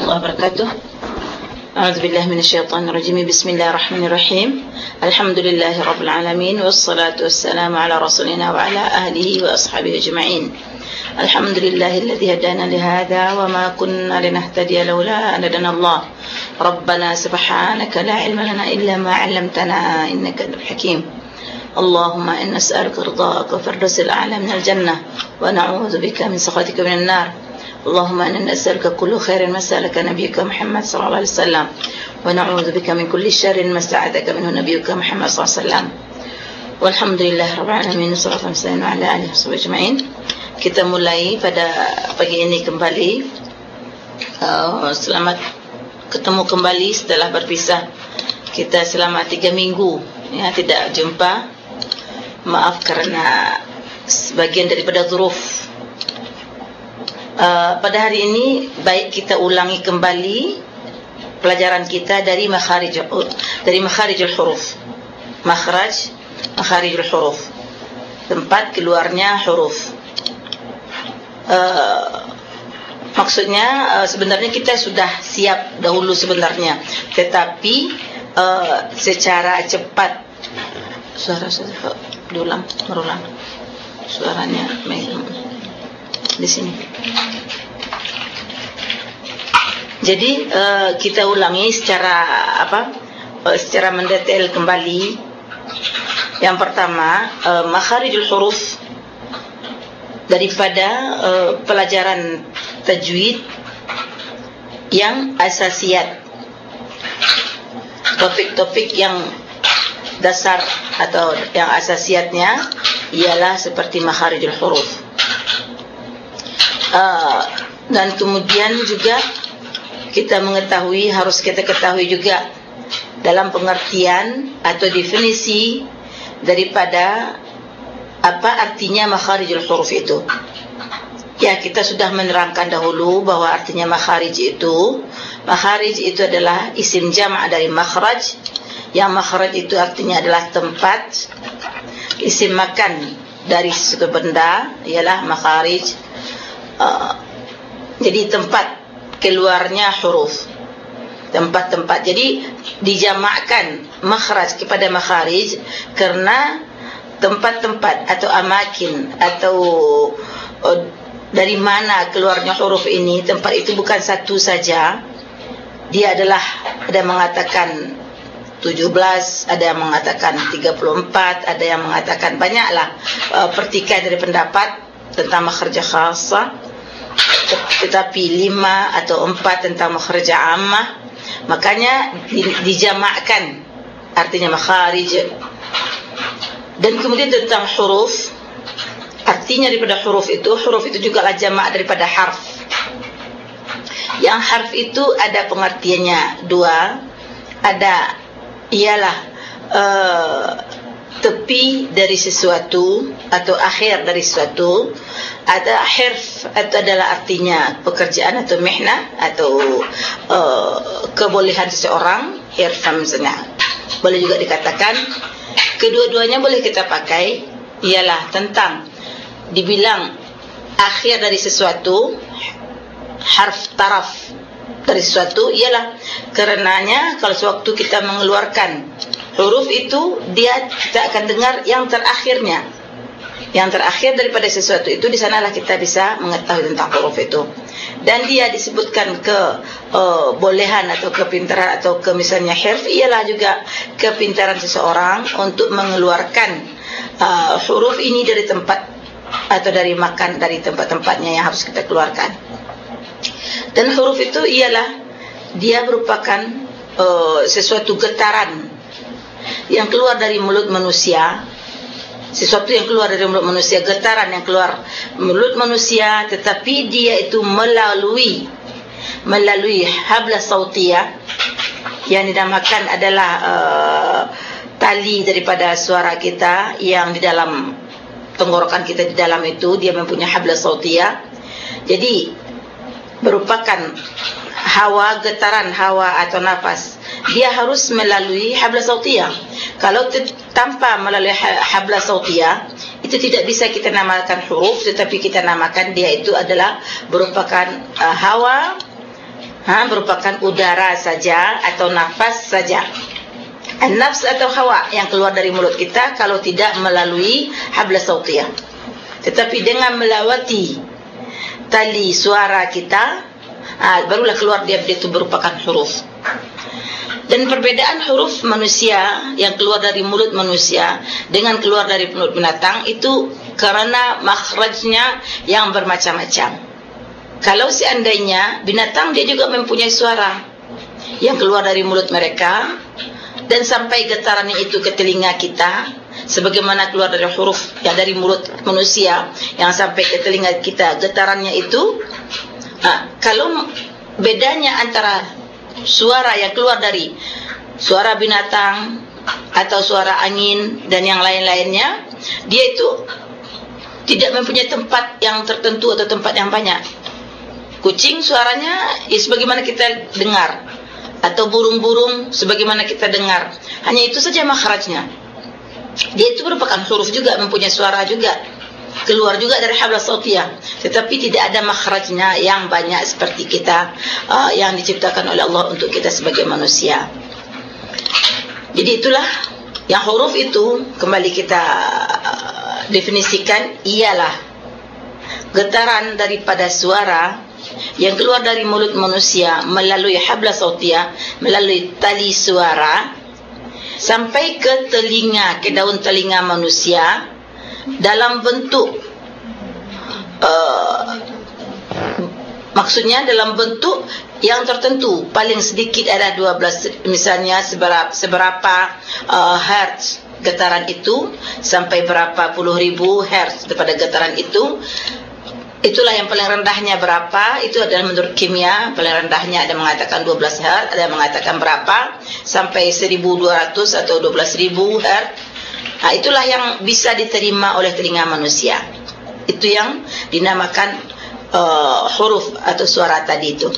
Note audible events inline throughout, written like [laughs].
الله وبركاته أعوذ بالله من الشيطان الرجيم بسم الله الرحمن الرحيم الحمد لله رب العالمين والصلاة والسلام على رسولنا وعلى أهله وأصحابه أجمعين الحمد لله الذي هدانا لهذا وما كنا لنهتدي لولا أن هدانا الله ربنا سبحانك لا علم لنا إلا ما علمتنا إنك أنت الحكيم اللهم إن نسألك رضاك وفردوس الأعلى من الجنة ونعوذ بك من سخطك من النار اللهم إنا نسألك كل خير ما سألك نبيك محمد صلى الله عليه وسلم ونعوذ بك من كل شر ما استعاذك منه نبيك محمد صلى الله عليه وسلم. والحمد لله رب العالمين والصلاة والسلام على آله وصحبه أجمعين. Kita mulai pada pagi ini kembali. Uh, selamat ketemu kembali setelah berpisah. Kita selama tiga minggu ya tidak jumpa. Maaf karena sebagian daripada zuruf Uh, pada hari ini baik kita ulangi kembali pelajaran kita dari makharij dari makharijul huruf. Makhraj makharijul huruf. Tempat keluarnya huruf. Uh, maksudnya uh, sebenarnya kita sudah siap dahulu sebenarnya. Tetapi uh, secara cepat. Suara suara. Diulang berulang suaranya di sini. Jadi uh, kita ulangi secara apa? Uh, secara mendetail kembali. Yang pertama, uh, makharijul huruf daripada uh, pelajaran tajwid yang asasiat. Topik-topik yang dasar atau yang asasiatnya ialah seperti makharijul huruf. Uh, dan kemudian juga kita mengetahui harus kita ketahui juga dalam pengertian atau definisi daripada apa artinya makharijul huruf itu. Ya, kita sudah menerangkan dahulu bahwa artinya makharij itu makharij itu adalah isim jama' dari makhraj. Yang makhraj itu artinya adalah tempat isim makan dari sesuatu benda ialah makharij. Uh, jadi tempat keluarnya huruf. Tempat-tempat. Jadi dijamakkan makhraj kepada makharij kerana tempat-tempat atau amakin atau uh, dari mana keluarnya huruf ini tempat itu bukan satu saja. Dia adalah ada mengatakan 17 ada yang mengatakan 34 ada yang mengatakan banyaklah uh, pertikaian dari pendapat tentang makhraj khassa tetapi lima atau empat tentang makhraj ammah. Makanya di, dijamakkan. Artinya makharij dan kemudian tentang huruf. Artinya daripada huruf itu huruf itu juga lah jamak daripada harf. Yang harf itu ada pengertiannya. Dua. Ada ialah uh, tepi dari sesuatu atau akhir dari sesuatu ada hirf atau adalah artinya pekerjaan atau mihna atau uh, kebolehan seseorang hirfam misalnya boleh juga dikatakan kedua-duanya boleh kita pakai ialah tentang dibilang akhir dari sesuatu harf taraf dari sesuatu ialah karenanya kalau sewaktu kita mengeluarkan huruf itu dia kita akan dengar yang terakhirnya. Yang terakhir daripada sesuatu itu di sanalah kita bisa mengetahui tentang huruf itu. Dan dia disebutkan ke uh, bolehan atau kepintaran atau ke misalnya hirf ialah juga kepintaran seseorang untuk mengeluarkan uh, huruf ini dari tempat atau dari makan dari tempat-tempatnya yang harus kita keluarkan. Dan huruf itu ialah dia merupakan uh, sesuatu getaran yang keluar dari mulut manusia sesuatu yang keluar dari mulut manusia getaran yang keluar mulut manusia tetapi dia itu melalui melalui habla sautiyah yang dinamakan adalah uh, tali daripada suara kita yang di dalam tenggorokan kita di dalam itu dia mempunyai habla sautiyah jadi merupakan hawa getaran hawa atau nafas dia harus melalui habla sautiyah kalau tanpa melalui ha-, habla sautiyah itu tidak bisa kita namakan huruf tetapi kita namakan dia itu adalah merupakan uh, hawa ha, merupakan udara saja atau nafas saja. An-nafs atau hawa yang keluar dari mulut kita kalau tidak melalui habla sautiyah. Tetapi dengan melewati tali suara kita, ha, barulah keluar dia itu merupakan huruf. Dan perbedaan huruf manusia yang keluar dari mulut manusia dengan keluar dari mulut binatang itu karena makhrajnya yang bermacam-macam. Kalau seandainya binatang dia juga mempunyai suara yang keluar dari mulut mereka dan sampai getarannya itu ke telinga kita sebagaimana keluar dari huruf yang dari mulut manusia yang sampai ke telinga kita getarannya itu ha, kalau bedanya antara suara yang keluar dari suara binatang atau suara angin dan yang lain-lainnya dia itu tidak mempunyai tempat yang tertentu atau tempat yang banyak. Kucing suaranya ya sebagaimana kita dengar. Atau burung-burung sebagaimana kita dengar. Hanya itu saja makhrajnya. Dia itu merupakan huruf juga mempunyai suara juga keluar juga dari habla sautiyah tetapi tidak ada makhrajnya yang banyak seperti kita uh, yang diciptakan oleh Allah untuk kita sebagai manusia. Jadi itulah yang huruf itu kembali kita uh, definisikan ialah getaran daripada suara yang keluar dari mulut manusia melalui habla sautiyah melalui tali suara sampai ke telinga ke daun telinga manusia dalam bentuk uh, maksudnya dalam bentuk yang tertentu. Paling sedikit ada 12 misalnya seberapa seberapa uh, hertz getaran itu sampai berapa puluh ribu hertz daripada getaran itu. Itulah yang paling rendahnya berapa. Itu adalah menurut kimia paling rendahnya ada mengatakan 12 hertz ada mengatakan berapa. Sampai 1200 atau 12000 hertz nah itulah yang bisa diterima oleh telinga manusia. Itu yang dinamakan uh, huruf atau suara tadi itu.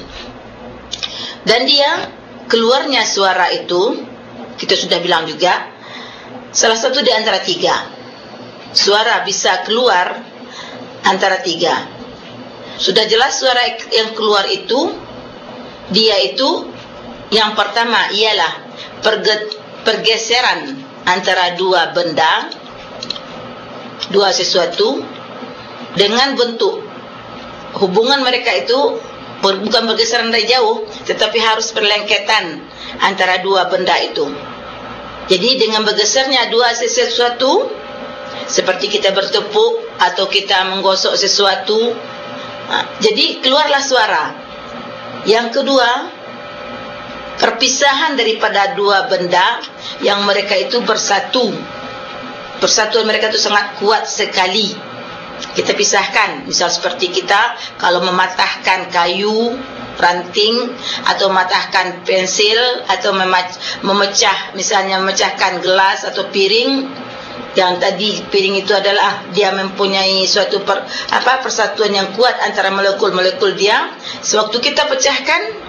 Dan dia keluarnya suara itu kita sudah bilang juga salah satu di antara tiga. Suara bisa keluar antara tiga. Sudah jelas suara yang keluar itu dia itu yang pertama ialah pergeseran antara dua benda dua sesuatu dengan bentuk hubungan mereka itu bukan bergeseran dari jauh tetapi harus perlengketan antara dua benda itu. Jadi dengan bergesernya dua sesuatu seperti kita bertepuk atau kita menggosok sesuatu ha, jadi keluarlah suara yang kedua perpisahan daripada dua benda yang mereka itu bersatu. Persatuan mereka itu sangat kuat sekali. Kita pisahkan. Misal seperti kita kalau mematahkan kayu ranting atau mematahkan pensil atau memecah misalnya memecahkan gelas atau piring yang tadi piring itu adalah dia mempunyai suatu per, apa persatuan yang kuat antara molekul-molekul dia sewaktu kita pecahkan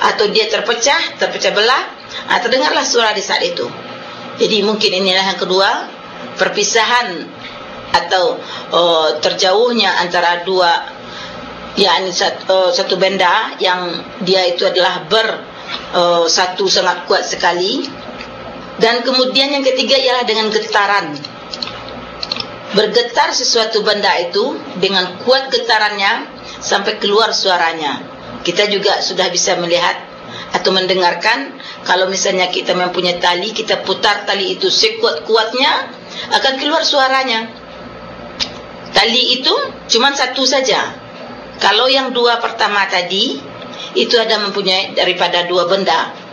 atau dia terpecah terpecah belah ah, terdengarlah suara di saat itu jadi mungkin inilah yang kedua perpisahan atau uh, terjauhnya antara dua yakni satu, uh, satu benda yang dia itu adalah ber uh, satu sangat kuat sekali dan kemudian yang ketiga ialah dengan getaran. Bergetar sesuatu benda itu dengan kuat getarannya sampai keluar suaranya. Kita juga sudah bisa melihat atau mendengarkan kalau misalnya kita mempunyai tali, kita putar tali itu sekuat-kuatnya akan keluar suaranya. Tali itu cuma satu saja. Kalau yang dua pertama tadi itu ada mempunyai daripada dua benda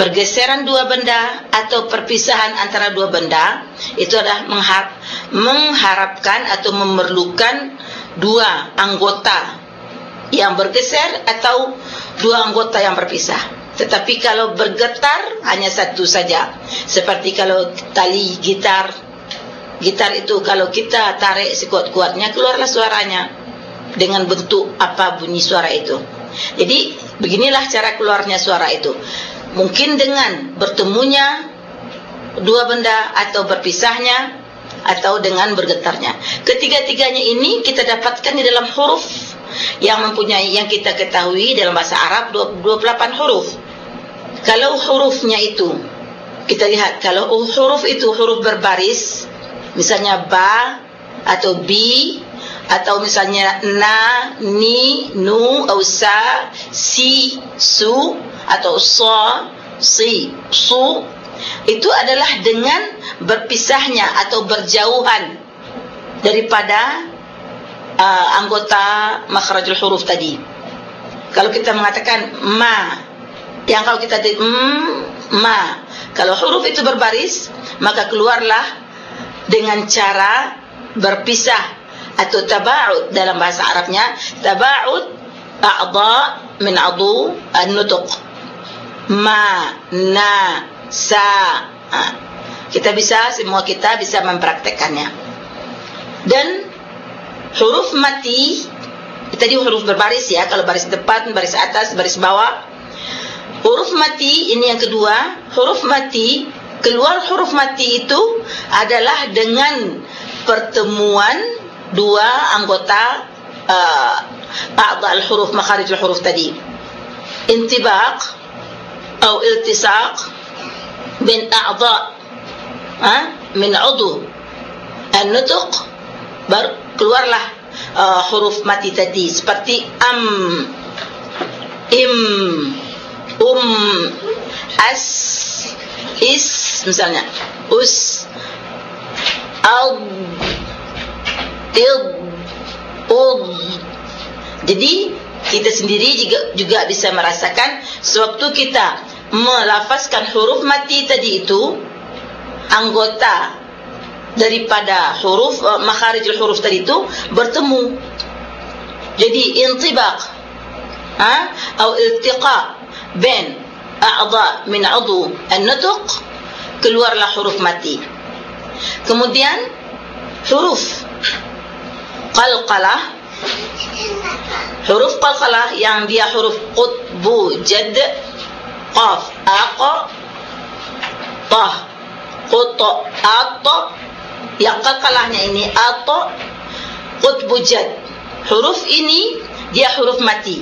pergeseran dua benda atau perpisahan antara dua benda itu adalah mengharap, mengharapkan atau memerlukan dua anggota yang bergeser atau dua anggota yang berpisah. Tetapi kalau bergetar hanya satu saja. Seperti kalau tali gitar. Gitar itu kalau kita tarik sekuat-kuatnya keluarlah suaranya dengan bentuk apa bunyi suara itu. Jadi beginilah cara keluarnya suara itu. Mungkin dengan bertemunya dua benda atau berpisahnya atau dengan bergetarnya. Ketiga-tiganya ini kita dapatkan di dalam huruf yang mempunyai yang kita ketahui dalam bahasa Arab 28 huruf. Kalau hurufnya itu kita lihat kalau huruf itu huruf berbaris misalnya ba atau bi atau misalnya na ni nu atau sa si su atau sa si su itu adalah dengan berpisahnya atau berjauhan daripada uh, anggota makhrajul huruf tadi kalau kita mengatakan ma yang kalau kita di mm, ma kalau huruf itu berbaris, maka keluarlah dengan cara berpisah atau taba'ud dalam bahasa Arabnya, taba'ud a'dha min 'adu an-nutq. Ma, na, sa. Ha. Kita bisa semua kita bisa mempraktekannya. Dan huruf mati tadi huruf berbaris ya, kalau baris depan, baris atas, baris bawah. Huruf mati ini yang kedua. Huruf mati keluar huruf mati itu adalah dengan pertemuan dua anggota uh, ba'd al-huruf makharij al-huruf tadi. Intibaq atau iltisaq bin a'dha ha min 'udhu. An-nutq keluarlah uh, huruf mati tadi. Seperti am im um as is misalnya. Us al til ud. Jadi kita sendiri juga juga bisa merasakan sewaktu kita melafazkan huruf mati tadi itu anggota daripada huruf uh, makharijul huruf tadi itu bertemu. Jadi intibaq ha? Atau iltiqa bain a'dha min 'udhu an-nutq keluarlah huruf mati. Kemudian huruf qalqalah huruf qalqalah yang dia huruf qutbu jadd qaf aq ta qut ta yang qalqalahnya ini atta qutbu jad. Huruf ini dia huruf mati.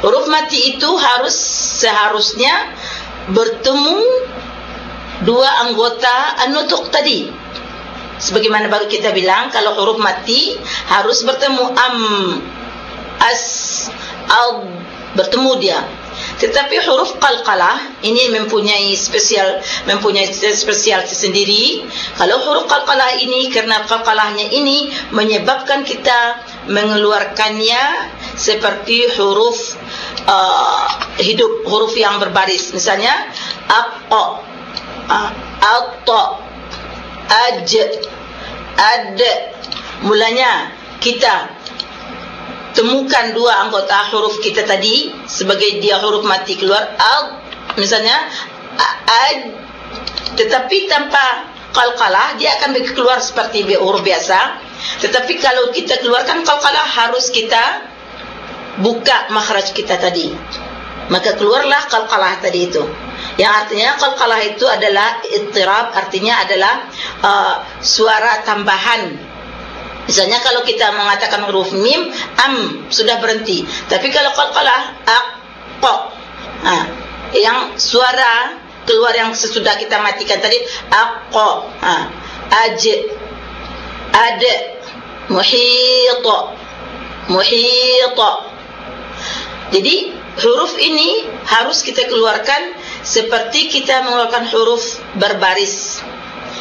Huruf mati itu harus seharusnya bertemu dua anggota an-nutq tadi. Sebagaimana baru kita bilang kalau huruf mati harus bertemu am as al bertemu dia tetapi huruf qalqalah ini mempunyai spesial mempunyai spesial sendiri kalau huruf qalqalah ini karena qalqalahnya ini menyebabkan kita mengeluarkannya seperti huruf uh, hidup huruf yang berbaris. Misalnya aqqa uh, atta aj ad. Mulanya kita temukan dua anggota huruf kita tadi sebagai dia huruf mati keluar al misalnya ad. Tetapi tanpa qalqalah dia akan keluar seperti huruf biasa. Tetapi kalau kita keluarkan qalqalah harus kita buka makhraj kita tadi. Maka keluarlah qalqalah tadi itu. Yang artinya qalqalah itu adalah ittirab artinya adalah uh, suara tambahan misalnya kalau kita mengatakan huruf mim am sudah berhenti. Tapi kalau qalqalah aq ha yang suara keluar yang sesudah kita matikan tadi aq ha aj ad muhit muhit. Jadi huruf ini harus kita keluarkan seperti kita mengeluarkan huruf berbaris.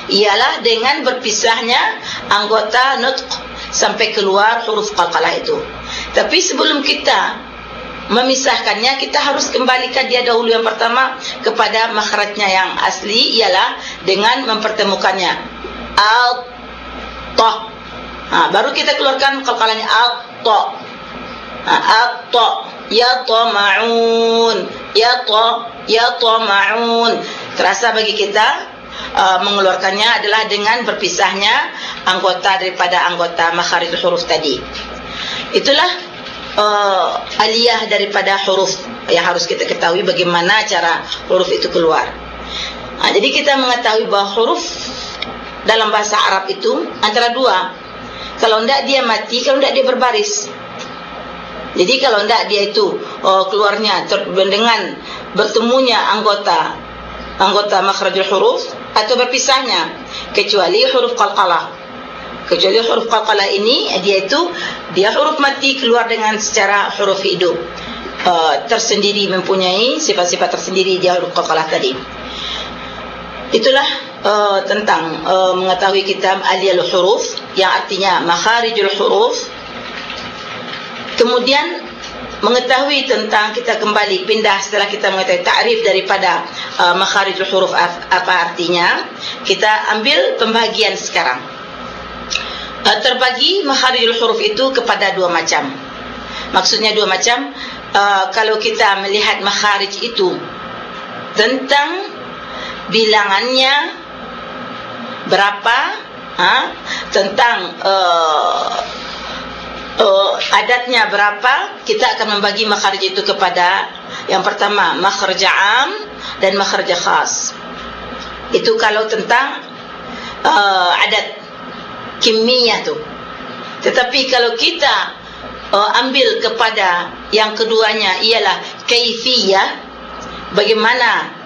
Ialah dengan berpisahnya anggota nutq sampai keluar huruf qalqalah itu. Tapi sebelum kita memisahkannya kita harus kembalikan dia dahulu yang pertama kepada makhrajnya yang asli ialah dengan mempertemukannya al ta. Ha, baru kita keluarkan qalqalahnya al ta. Ha, al ta yatama'un yata yatama'un terasa bagi kita uh, mengeluarkannya adalah dengan berpisahnya anggota daripada anggota makharij huruf tadi. Itulah uh, aliyah daripada huruf yang harus kita ketahui bagaimana cara huruf itu keluar. Nah, jadi kita mengetahui bahawa huruf dalam bahasa Arab itu antara dua. Kalau tidak dia mati kalau tidak dia berbaris. Jadi kalau tidak dia itu oh, keluarnya dengan bertemunya anggota anggota makhrajul huruf atau berpisahnya kecuali huruf qalqalah. Kecuali huruf qalqalah ini dia itu dia huruf mati keluar dengan secara huruf hidup. Uh, tersendiri mempunyai sifat-sifat tersendiri dia huruf qalqalah tadi. Itulah uh, tentang uh, mengetahui kitab aliyul huruf yang artinya makharijul huruf Kemudian mengetahui tentang kita kembali pindah setelah kita mengetahui takrif daripada uh, makharijul huruf apa artinya. Kita ambil pembagian sekarang. Uh, terbagi makharijul huruf itu kepada dua macam. Maksudnya dua macam uh, kalau kita melihat makharij itu tentang bilangannya berapa ha? tentang uh, uh, adatnya berapa kita akan membagi makhraj itu kepada yang pertama makhraj am dan makhraj khas. Itu kalau tentang uh, adat kimia tu. Tetapi kalau kita uh, ambil kepada yang keduanya ialah kaifiyah bagaimana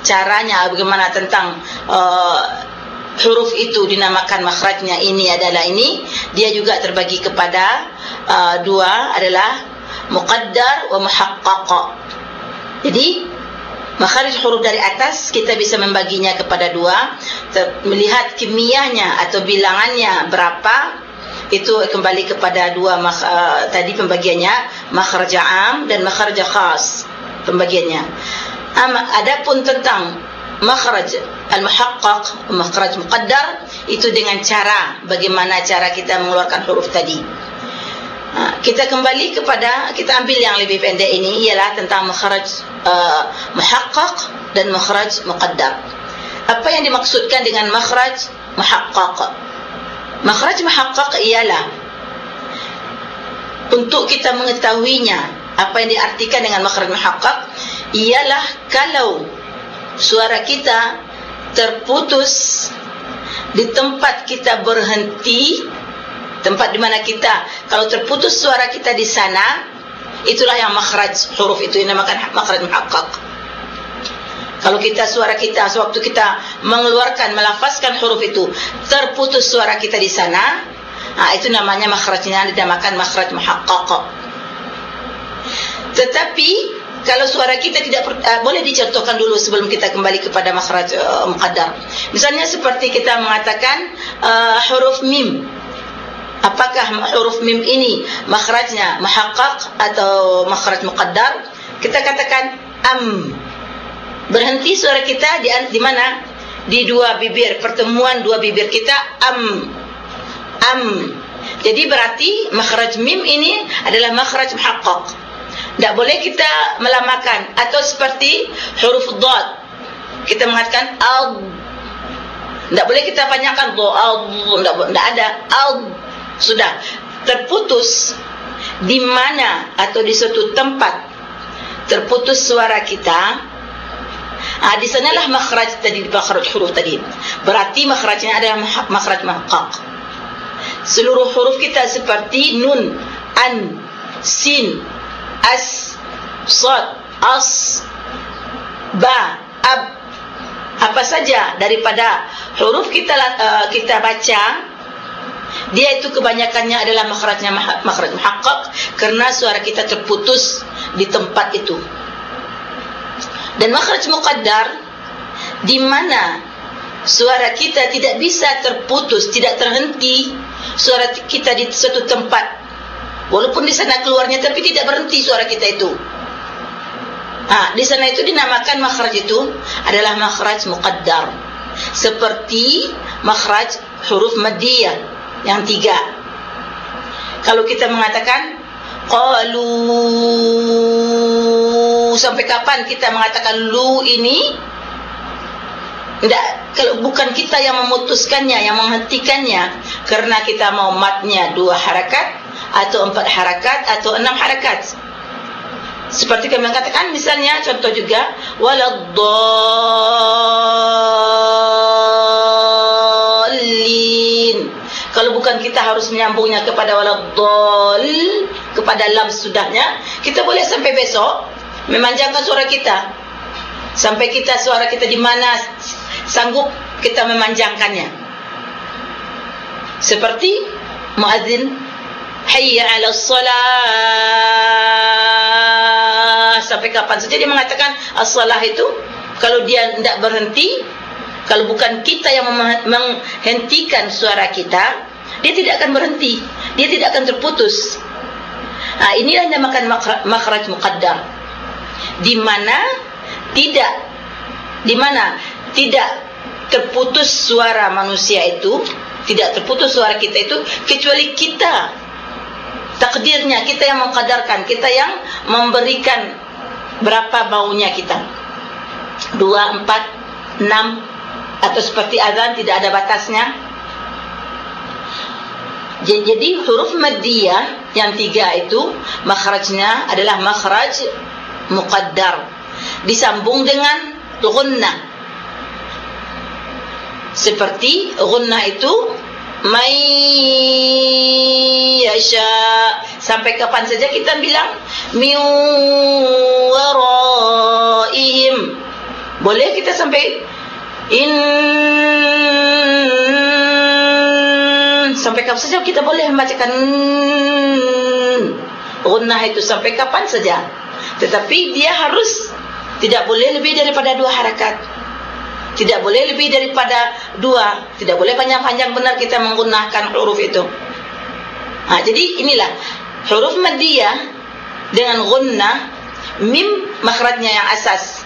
caranya bagaimana tentang uh, huruf itu dinamakan makhrajnya ini adalah ini. Dia juga terbagi kepada uh, dua adalah muqaddar wa muhaqqaq jadi makhraj huruf dari atas kita bisa membaginya kepada dua. Melihat kimiahnya atau bilangannya berapa itu kembali kepada dua uh, tadi pembagiannya makhraj am dan makhraj khas pembagiannya. Adapun tentang makhraj al-muhaqqaq makhraj muqaddar itu dengan cara bagaimana cara kita mengeluarkan huruf tadi. Ha, kita kembali kepada kita ambil yang lebih pendek ini ialah tentang makhraj uh, muhaqqaq dan makhraj muqaddar. Apa yang dimaksudkan dengan makhraj muhaqqaq? Makhraj muhaqqaq ialah untuk kita mengetahuinya apa yang diartikan dengan makhraj muhaqqaq ialah kalau suara kita terputus di tempat kita berhenti tempat di mana kita kalau terputus suara kita di sana itulah yang makhraj huruf itu dinamakan makhraj muhaqqaq. Kalau kita suara kita sewaktu kita mengeluarkan melafazkan huruf itu terputus suara kita di sana ha, itu namanya makhrajnya dinamakan makhraj muhaqqaq. Tetapi kalau suara kita tidak uh, boleh dicontohkan dulu sebelum kita kembali kepada makhraj uh, muqaddar. Misalnya seperti kita mengatakan uh, huruf mim. Apakah huruf mim ini makhrajnya muhaqqaq atau makhraj muqaddar? Kita katakan am. Berhenti suara kita di di mana? Di dua bibir, pertemuan dua bibir kita am. Am. Jadi berarti makhraj mim ini adalah makhraj muhaqqaq. Tak boleh kita melamakan atau seperti huruf dad. Kita mengatakan al. Tak boleh kita panjangkan do al. Tak ada al. Sudah terputus di mana atau di suatu tempat terputus suara kita. Ah di sanalah makhraj tadi makhraj huruf tadi. Berarti makhrajnya adalah makhraj mahqaq. Seluruh huruf kita seperti nun, an, sin, as sad as ba ab. Apa saja daripada huruf kita uh, kita baca dia itu kebanyakannya adalah makhrajnya makhraj muhaqqaq karena suara kita terputus di tempat itu. Dan makhraj muqaddar di mana suara kita tidak bisa terputus tidak terhenti suara kita di satu tempat Walaupun di sana keluarnya tapi tidak berhenti suara kita itu. Ah, di sana itu dinamakan makhraj itu adalah makhraj muqaddar. Seperti makhraj huruf maddiyah yang tiga. Kalau kita mengatakan qalu sampai kapan kita mengatakan lu ini? Tidak, kalau bukan kita yang memutuskannya, yang menghentikannya karena kita mau matnya dua harakat atau empat harakat atau enam harakat. Seperti kami katakan misalnya contoh juga waladdallin. Kalau bukan kita harus menyambungnya kepada waladhdall kepada lam sudahnya kita boleh sampai besok memanjangkan suara kita sampai kita suara kita di mana sanggup kita memanjangkannya seperti muadzin hayya 'ala shalah sampai kapan saja dia mengatakan as-salah itu kalau dia tidak berhenti kalau bukan kita yang menghentikan suara kita, dia tidak akan berhenti. Dia tidak akan terputus. Nah, inilah yang dinamakan makhraj muqaddar. Di mana tidak di mana tidak terputus suara manusia itu, tidak terputus suara kita itu kecuali kita takdirnya kita yang mengkadarkan, kita yang memberikan berapa baunya kita. Dua, empat, enam, atau seperti azan tidak ada batasnya. Jadi huruf maddiyah yang tiga itu makhrajnya adalah makhraj muqaddar. Disambung dengan gunnah seperti gunnah itu yasha sampai kapan saja kita bilang min waraihim. Boleh kita sampai in sampai kapan saja kita boleh membacakan gunnah itu sampai kapan saja. Tetapi dia harus tidak boleh lebih daripada dua harakat. Tidak boleh lebih daripada dua. Tidak boleh panjang-panjang benar kita menggunakan huruf itu. Ha, jadi inilah huruf madiyah dengan gunnah mim makhrajnya yang asas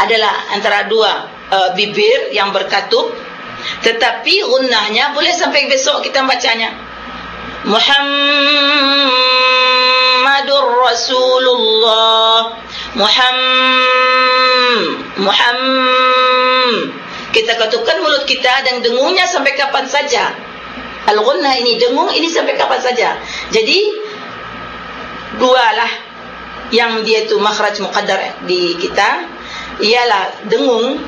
adalah antara dua uh, bibir yang berkatup. Tetapi gunnahnya boleh sampai besok kita bacanya. Muhammadur Rasulullah. Muhammad Muhammad. Kita katupkan mulut kita dan dengungnya sampai kapan saja. Al-gunnah ini dengung ini sampai kapan saja. Jadi dua lah yang dia itu makhraj muqaddar di kita ialah dengung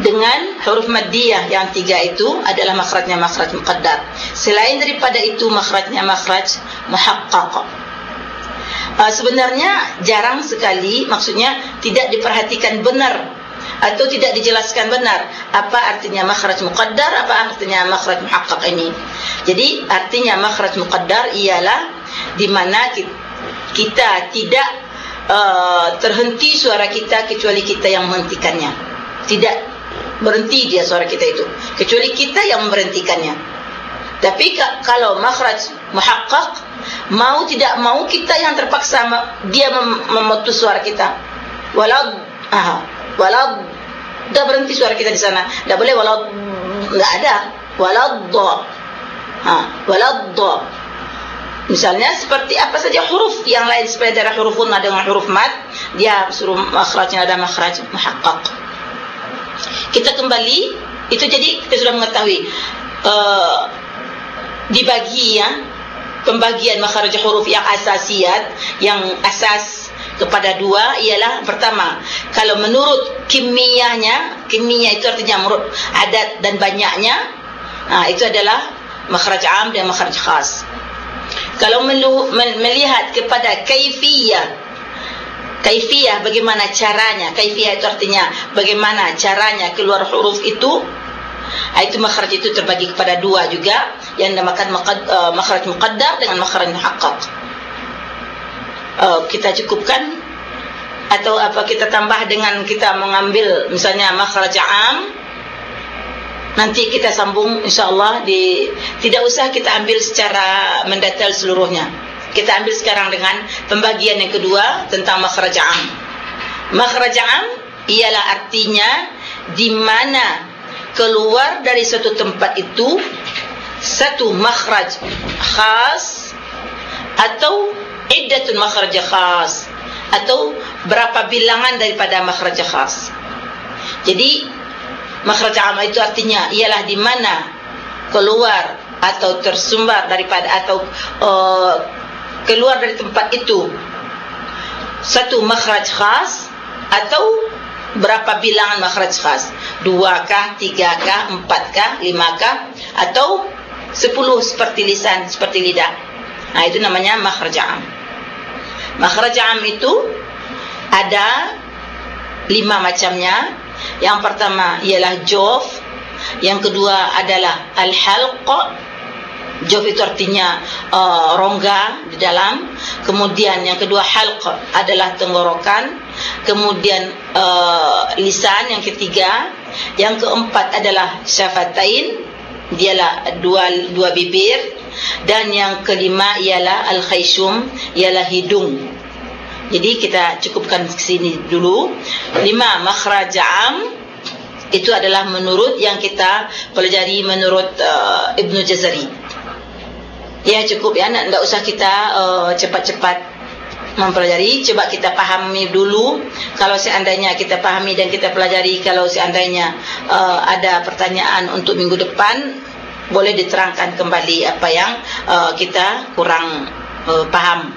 dengan huruf maddiyah yang tiga itu adalah makhrajnya makhraj muqaddar. Selain daripada itu makhrajnya makhraj muhaqqaq. Uh, sebenarnya jarang sekali maksudnya tidak diperhatikan benar atau tidak dijelaskan benar apa artinya makhraj muqaddar apa artinya makhraj muhaqqaq ini. Jadi artinya makhraj muqaddar ialah di mana kita tidak uh, terhenti suara kita kecuali kita yang menghentikannya. Tidak berhenti dia suara kita itu. Kecuali kita yang memberhentikannya. Tapi kalau makhraj muhaqqaq mau tidak mau kita yang terpaksa dia mem memutus suara kita. Walau aha walau dah berhenti suara kita di sana tidak boleh walau enggak ada. Walau dha. Ha walau dha misalnya seperti apa saja huruf yang lain seperti dari huruf gunna dengan huruf mad dia suruh makhrajnya ada makhraj muhaqqaq. Kita kembali itu jadi kita sudah mengetahui uh, dibagi ya pembagian makhraj huruf yang asasiat yang asas kepada dua ialah pertama kalau menurut kimiahnya kimia itu artinya menurut adat dan banyaknya nah itu adalah makhraj am dan makhraj khas kalau melihat kepada kaifiyah kaifiyah bagaimana caranya? Kaifiyah itu artinya bagaimana caranya keluar huruf itu? Ah, itu makhraj itu terbagi kepada dua juga yang dinamakan uh, makhraj muqaddar dengan makhraj muhaqqaq. Uh, kita cukupkan? Atau apa kita tambah dengan kita mengambil misalnya makhraj am nanti kita sambung insyaallah di tidak usah kita ambil secara mendetail seluruhnya kita ambil sekarang dengan pembagian yang kedua tentang makhraj am. Makhraj am ialah artinya di mana keluar dari satu tempat itu satu makhraj khas atau iddatun makhraj khas atau berapa bilangan daripada makhraj khas. Jadi makhraj am itu artinya ialah di mana keluar atau tersumbar daripada atau uh, keluar dari tempat itu. Satu makhraj khas atau berapa bilangan makhraj khas? Dua kah tiga kah empat kah lima kah? Atau sepuluh seperti lisan seperti lidah? Nah itu namanya makhraj am makhraj am itu ada lima macamnya yang pertama ialah jof yang kedua adalah al-halq. Jof itu artinya uh, rongga di dalam. Kemudian yang kedua halq adalah tenggorokan. Kemudian uh, lisan yang ketiga. Yang keempat adalah syafatain. Dialah dua dua bibir. Dan yang kelima ialah al-khayshum ialah hidung jadi kita cukupkan sini dulu. Lima makhraj am itu adalah menurut yang kita pelajari menurut uh, Ibn Jazari. Ya cukup ya, tidak usah kita uh, cepat-cepat uh, mempelajari. Coba kita pahami dulu. Kalau seandainya kita pahami dan kita pelajari, kalau seandainya uh, ada pertanyaan untuk minggu depan, boleh diterangkan kembali apa yang uh, kita kurang uh, paham.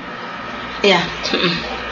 Ya. [laughs]